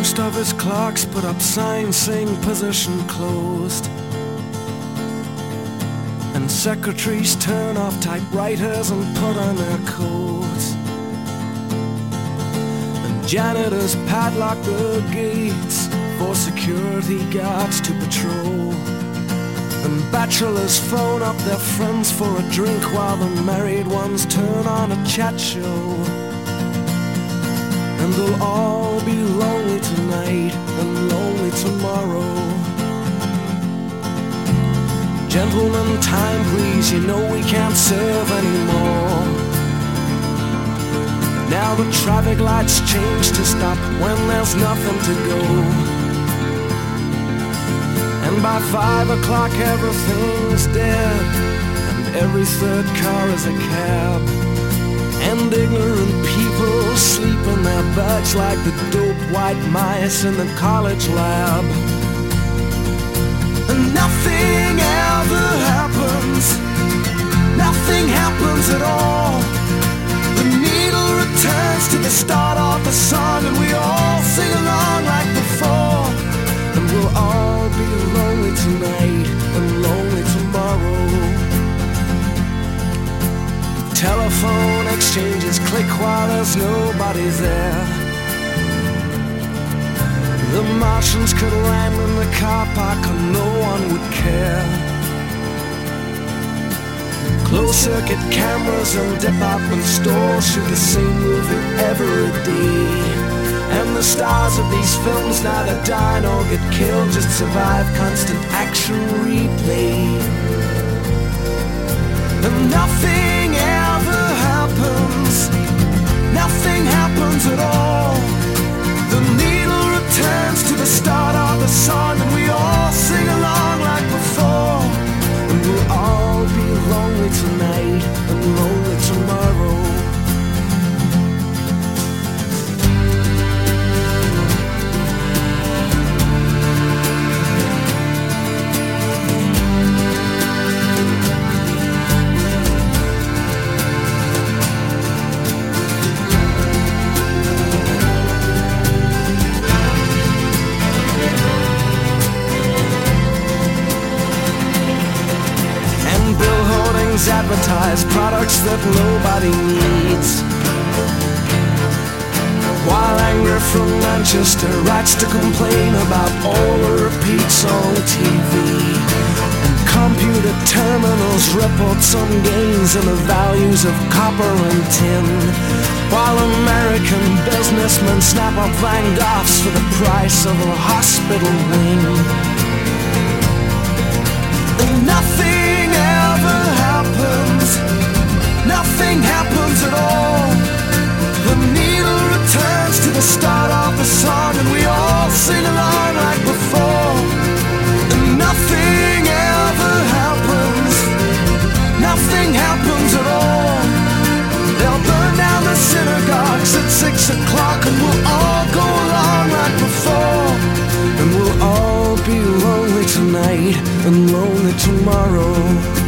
office clerks put up signs saying position closed. And secretaries turn off typewriters and put on their coats. And janitors padlock the gates for security guards to patrol. And bachelors phone up their friends for a drink while the married ones turn on a chat show. And they'll all be Gentlemen, time please, you know we can't serve anymore. Now the traffic lights change to stop when there's nothing to go. And by five o'clock everything's dead And every third car is a cab And ignorant people sleep in their beds Like the dope white mice in the college lab nothing ever happens Nothing happens at all The needle returns to the start of the song And we all sing along like before And we'll all be lonely tonight and lonely tomorrow. Telephone exchanges click while there's nobody there. The Martians could land in the car park and no one would care. Closed circuit cameras and department stores shoot the same movie every day. And the stars of these films neither die nor get killed, just survive constant action replay. And nothing advertise products that nobody needs. While anger from Manchester writes to complain about all the repeats on TV. And computer terminals report some gains in the values of copper and tin. While American businessmen snap up Van Goghs for the price of a hospital wing. Tonight and lonely tomorrow.